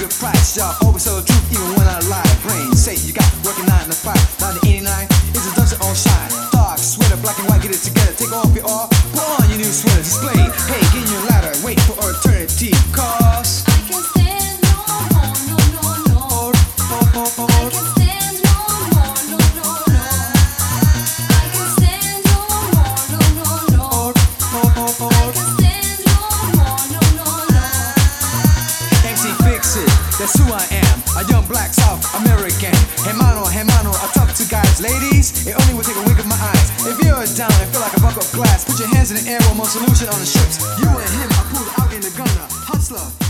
good price. Y'all always tell the truth even when I lie. Brain say you got working 9 to 5. 9 to 89 is a dungeon on shine. Dark sweater, black and white, get it together. Take off your all, put on your new sweater. Display that's who I am. A young black South American. Hermano, hermano, I talk to guys. Ladies, it only will take a wink of my eyes. If you're down and feel like a buck of glass, put your hands in the air, one more solution on the ships. You and him I pulled out in the gunner. Hustler.